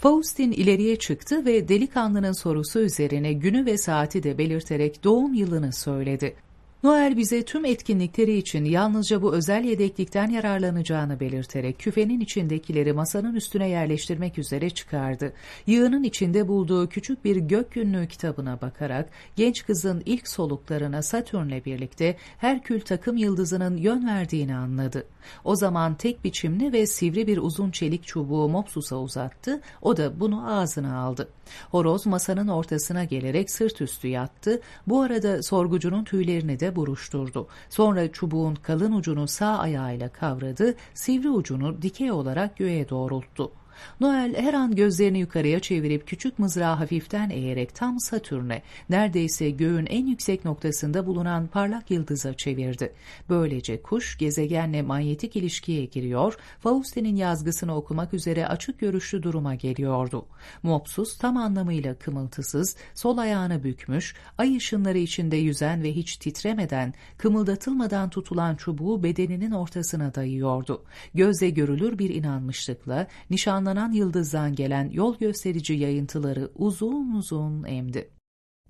Faustin ileriye çıktı ve delikanlının sorusu üzerine günü ve saati de belirterek doğum yılını söyledi. Noel bize tüm etkinlikleri için yalnızca bu özel yedeklikten yararlanacağını belirterek küfenin içindekileri masanın üstüne yerleştirmek üzere çıkardı. Yığının içinde bulduğu küçük bir gök günlüğü kitabına bakarak genç kızın ilk soluklarına Satürn'le birlikte Herkül takım yıldızının yön verdiğini anladı. O zaman tek biçimli ve sivri bir uzun çelik çubuğu Mopsus'a uzattı, o da bunu ağzına aldı. Horoz masanın ortasına gelerek sırt üstü yattı, bu arada sorgucunun tüylerini de buruşturdu. Sonra çubuğun kalın ucunu sağ ayağıyla kavradı, sivri ucunu dikey olarak göğe doğrulttu. Noel her an gözlerini yukarıya çevirip küçük mızrağı hafiften eğerek tam Satürn'e, neredeyse göğün en yüksek noktasında bulunan parlak yıldıza çevirdi. Böylece kuş gezegenle manyetik ilişkiye giriyor, Faustin'in yazgısını okumak üzere açık görüşlü duruma geliyordu. Mopsus tam anlamıyla kımıltısız, sol ayağını bükmüş, ay ışınları içinde yüzen ve hiç titremeden, kımıldatılmadan tutulan çubuğu bedeninin ortasına dayıyordu. Gözle görülür bir inanmışlıkla, nişanlı planlanan yıldızdan gelen yol gösterici yayıntıları uzun uzun emdi.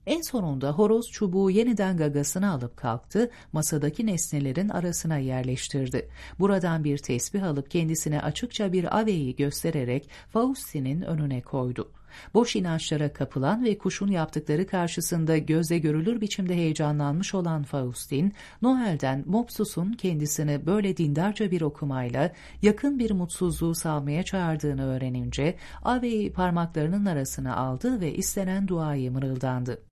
En sonunda horoz çubuğu yeniden gagasına alıp kalktı, masadaki nesnelerin arasına yerleştirdi. Buradan bir tesbih alıp kendisine açıkça bir aveyi göstererek Faustin'in önüne koydu. Boş inançlara kapılan ve kuşun yaptıkları karşısında gözle görülür biçimde heyecanlanmış olan Faustin, Noel'den Mopsus'un kendisini böyle dindarca bir okumayla yakın bir mutsuzluğu salmaya çağırdığını öğrenince, aveyi parmaklarının arasına aldı ve istenen duayı mırıldandı.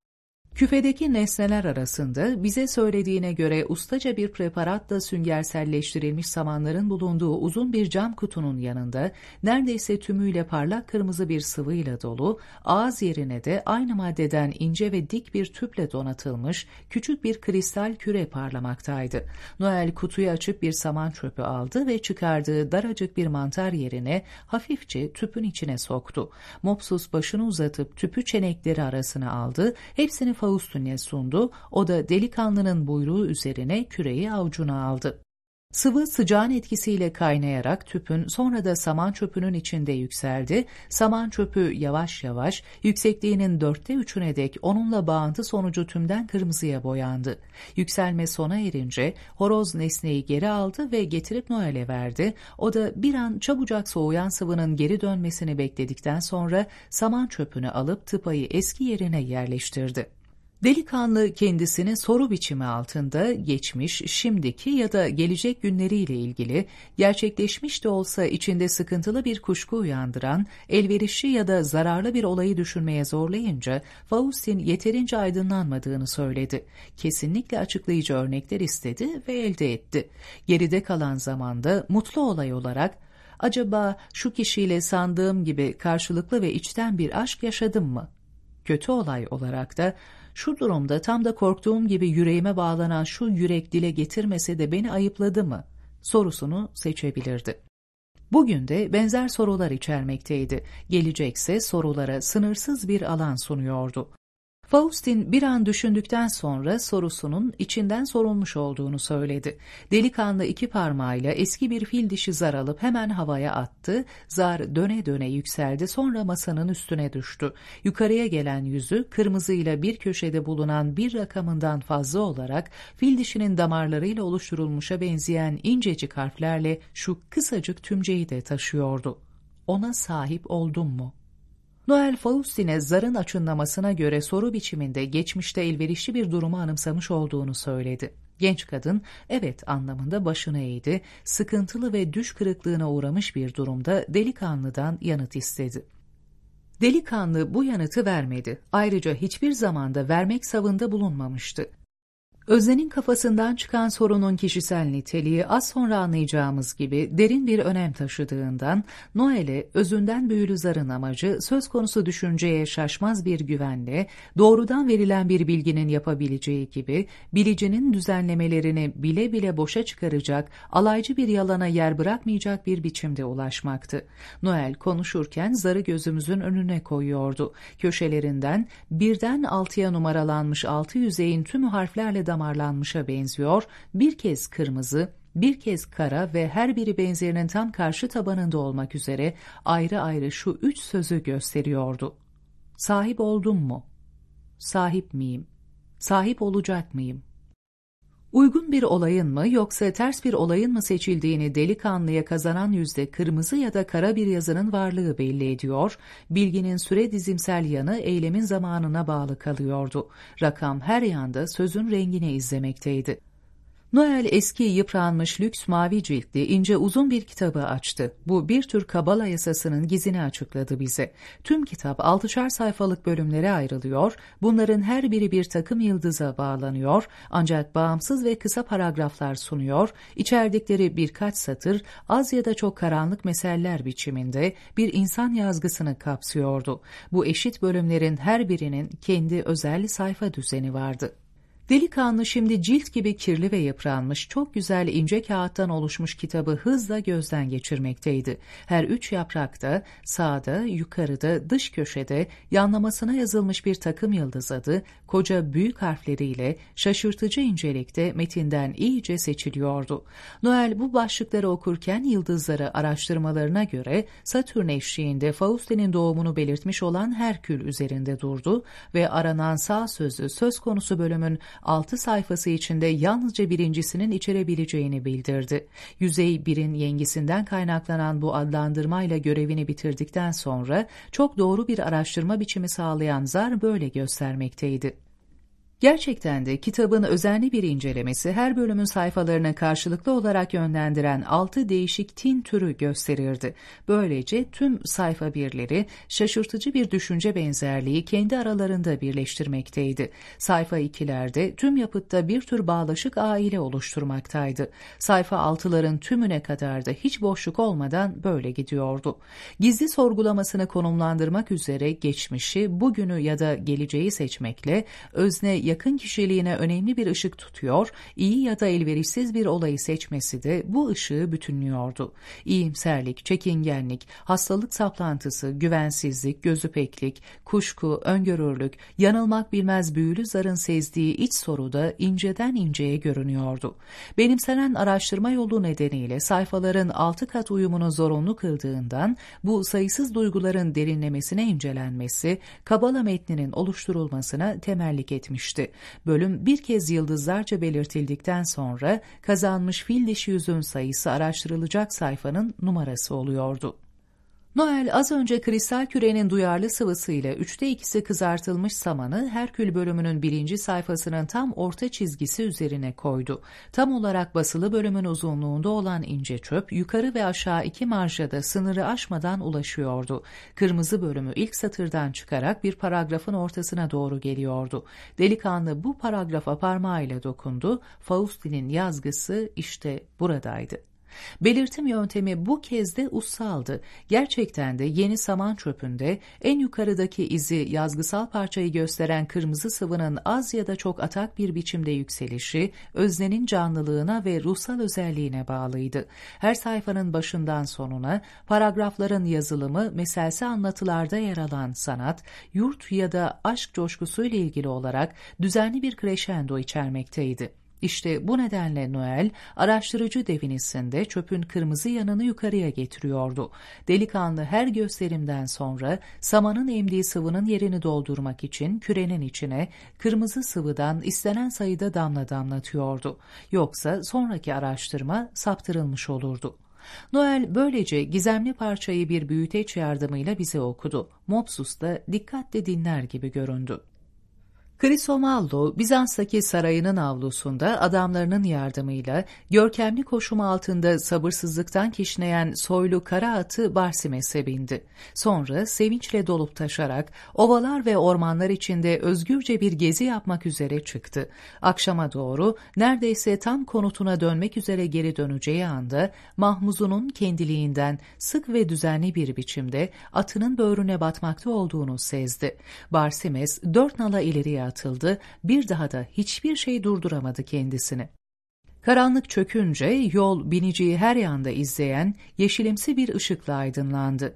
Küfedeki nesneler arasında bize söylediğine göre ustaca bir preparatla süngerselleştirilmiş samanların bulunduğu uzun bir cam kutunun yanında neredeyse tümüyle parlak kırmızı bir sıvıyla dolu, ağız yerine de aynı maddeden ince ve dik bir tüple donatılmış küçük bir kristal küre parlamaktaydı. Noel kutuyu açıp bir saman çöpü aldı ve çıkardığı daracık bir mantar yerine hafifçe tüpün içine soktu. Mopsus başını uzatıp tüpü çenekleri arasına aldı, hepsini Faustin'e sundu, o da delikanlının buyruğu üzerine küreyi avucuna aldı. Sıvı sıcağın etkisiyle kaynayarak tüpün sonra da saman çöpünün içinde yükseldi. Saman çöpü yavaş yavaş yüksekliğinin dörtte üçüne dek onunla bağıntı sonucu tümden kırmızıya boyandı. Yükselme sona erince horoz nesneyi geri aldı ve getirip Noel'e verdi. O da bir an çabucak soğuyan sıvının geri dönmesini bekledikten sonra saman çöpünü alıp tıpayı eski yerine yerleştirdi. Delikanlı kendisini soru biçimi altında geçmiş, şimdiki ya da gelecek günleriyle ilgili gerçekleşmiş de olsa içinde sıkıntılı bir kuşku uyandıran, elverişli ya da zararlı bir olayı düşünmeye zorlayınca Faustin yeterince aydınlanmadığını söyledi. Kesinlikle açıklayıcı örnekler istedi ve elde etti. Geride kalan zamanda mutlu olay olarak acaba şu kişiyle sandığım gibi karşılıklı ve içten bir aşk yaşadım mı? Kötü olay olarak da şu durumda tam da korktuğum gibi yüreğime bağlanan şu yürek dile getirmese de beni ayıpladı mı? sorusunu seçebilirdi. Bugün de benzer sorular içermekteydi. Gelecekse sorulara sınırsız bir alan sunuyordu. Faustin bir an düşündükten sonra sorusunun içinden sorulmuş olduğunu söyledi. Delikanlı iki parmağıyla eski bir fil dişi zar alıp hemen havaya attı. Zar döne döne yükseldi sonra masanın üstüne düştü. Yukarıya gelen yüzü kırmızıyla bir köşede bulunan bir rakamından fazla olarak fil dişinin damarlarıyla oluşturulmuşa benzeyen incecik harflerle şu kısacık tümceyi de taşıyordu. Ona sahip oldum mu? Noel Faustin'e zarın açınlamasına göre soru biçiminde geçmişte elverişli bir durumu anımsamış olduğunu söyledi. Genç kadın evet anlamında başını eğdi, sıkıntılı ve düş kırıklığına uğramış bir durumda delikanlıdan yanıt istedi. Delikanlı bu yanıtı vermedi. Ayrıca hiçbir zamanda vermek savında bulunmamıştı. Öznenin kafasından çıkan sorunun kişisel niteliği az sonra anlayacağımız gibi derin bir önem taşıdığından Noel'e özünden büyülü zarın amacı söz konusu düşünceye şaşmaz bir güvenle doğrudan verilen bir bilginin yapabileceği gibi bilicinin düzenlemelerini bile bile boşa çıkaracak alaycı bir yalana yer bırakmayacak bir biçimde ulaşmaktı. Noel konuşurken zarı gözümüzün önüne koyuyordu. Köşelerinden birden altıya numaralanmış altı yüzeyin tüm harflerle damarlanmışa benziyor, bir kez kırmızı, bir kez kara ve her biri benzerinin tam karşı tabanında olmak üzere ayrı ayrı şu üç sözü gösteriyordu. Sahip oldum mu? Sahip miyim? Sahip olacak mıyım? Uygun bir olayın mı yoksa ters bir olayın mı seçildiğini delikanlıya kazanan yüzde kırmızı ya da kara bir yazının varlığı belli ediyor, bilginin süre dizimsel yanı eylemin zamanına bağlı kalıyordu. Rakam her yanda sözün rengini izlemekteydi. Noel eski yıpranmış lüks mavi ciltli ince uzun bir kitabı açtı. Bu bir tür kabala yasasının gizini açıkladı bize. Tüm kitap altışar sayfalık bölümlere ayrılıyor, bunların her biri bir takım yıldıza bağlanıyor ancak bağımsız ve kısa paragraflar sunuyor, içerdikleri birkaç satır az ya da çok karanlık meseleler biçiminde bir insan yazgısını kapsıyordu. Bu eşit bölümlerin her birinin kendi özel sayfa düzeni vardı. Delikanlı şimdi cilt gibi kirli ve yıpranmış, çok güzel ince kağıttan oluşmuş kitabı hızla gözden geçirmekteydi. Her üç yaprakta, sağda, yukarıda, dış köşede yanlamasına yazılmış bir takım yıldız adı, koca büyük harfleriyle şaşırtıcı incelikte metinden iyice seçiliyordu. Noel bu başlıkları okurken yıldızları araştırmalarına göre Satürn eşliğinde Faustin'in doğumunu belirtmiş olan Herkül üzerinde durdu ve aranan sağ sözü söz konusu bölümün 6 sayfası içinde yalnızca birincisinin içerebileceğini bildirdi. Yüzey 1'in yengisinden kaynaklanan bu adlandırmayla görevini bitirdikten sonra çok doğru bir araştırma biçimi sağlayan zar böyle göstermekteydi. Gerçekten de kitabın özenli bir incelemesi her bölümün sayfalarına karşılıklı olarak yönlendiren altı değişik tin türü gösterirdi. Böylece tüm sayfa birleri şaşırtıcı bir düşünce benzerliği kendi aralarında birleştirmekteydi. Sayfa ikilerde tüm yapıtta bir tür bağlaşık aile oluşturmaktaydı. Sayfa altıların tümüne kadar da hiç boşluk olmadan böyle gidiyordu. Gizli sorgulamasını konumlandırmak üzere geçmişi, bugünü ya da geleceği seçmekle özne yakın kişiliğine önemli bir ışık tutuyor, iyi ya da elverişsiz bir olayı seçmesi de bu ışığı bütünlüyordu. İyimserlik, çekingenlik, hastalık saplantısı, güvensizlik, gözüpeklik, kuşku, öngörürlük, yanılmak bilmez büyülü zarın sezdiği iç soruda inceden inceye görünüyordu. Benimsenen araştırma yolu nedeniyle sayfaların altı kat uyumunu zorunlu kıldığından bu sayısız duyguların derinlemesine incelenmesi, Kabala metninin oluşturulmasına temellik etmişti edilmişti. Bölüm bir kez yıldızlarca belirtildikten sonra kazanmış fil dişi yüzün sayısı araştırılacak sayfanın numarası oluyordu. Noel az önce kristal kürenin duyarlı sıvısıyla üçte ikisi kızartılmış samanı Herkül bölümünün birinci sayfasının tam orta çizgisi üzerine koydu. Tam olarak basılı bölümün uzunluğunda olan ince çöp yukarı ve aşağı iki marjada sınırı aşmadan ulaşıyordu. Kırmızı bölümü ilk satırdan çıkarak bir paragrafın ortasına doğru geliyordu. Delikanlı bu paragrafa parmağıyla dokundu. Faustin'in yazgısı işte buradaydı. Belirtim yöntemi bu kez de ussaldı. Gerçekten de yeni saman çöpünde en yukarıdaki izi yazgısal parçayı gösteren kırmızı sıvının az ya da çok atak bir biçimde yükselişi, öznenin canlılığına ve ruhsal özelliğine bağlıydı. Her sayfanın başından sonuna paragrafların yazılımı meselsi anlatılarda yer alan sanat, yurt ya da aşk coşkusuyla ilgili olarak düzenli bir kreşendo içermekteydi. İşte bu nedenle Noel, araştırıcı devinisinde çöpün kırmızı yanını yukarıya getiriyordu. Delikanlı her gösterimden sonra samanın emdiği sıvının yerini doldurmak için kürenin içine kırmızı sıvıdan istenen sayıda damla damlatıyordu. Yoksa sonraki araştırma saptırılmış olurdu. Noel böylece gizemli parçayı bir büyüteç yardımıyla bize okudu. Mopsus da dikkatle dinler gibi göründü. Crisomaldo, Bizans'taki sarayının avlusunda adamlarının yardımıyla görkemli koşum altında sabırsızlıktan kişneyen soylu kara atı Barsimes'e bindi. Sonra sevinçle dolup taşarak ovalar ve ormanlar içinde özgürce bir gezi yapmak üzere çıktı. Akşama doğru neredeyse tam konutuna dönmek üzere geri döneceği anda Mahmuz'unun kendiliğinden sık ve düzenli bir biçimde atının böğrüne batmakta olduğunu sezdi. Barsimes dört nala ileriye atıldı, bir daha da hiçbir şey durduramadı kendisini. Karanlık çökünce yol biniciyi her yanda izleyen yeşilimsi bir ışıkla aydınlandı.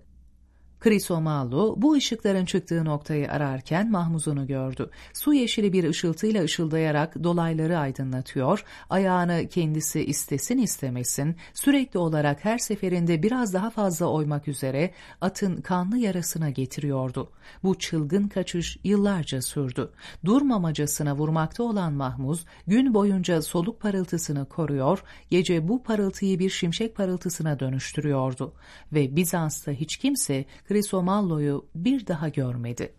Krisomallo bu ışıkların çıktığı noktayı ararken Mahmuz'unu gördü. Su yeşili bir ışıltıyla ışıldayarak dolayları aydınlatıyor, ayağını kendisi istesin istemesin sürekli olarak her seferinde biraz daha fazla oymak üzere atın kanlı yarasına getiriyordu. Bu çılgın kaçış yıllarca sürdü. Durmamacasına vurmakta olan Mahmuz gün boyunca soluk parıltısını koruyor, gece bu parıltıyı bir şimşek parıltısına dönüştürüyordu ve Bizans'ta hiç kimse Krisomallo'yu bir daha görmedi.